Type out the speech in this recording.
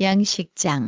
양식장.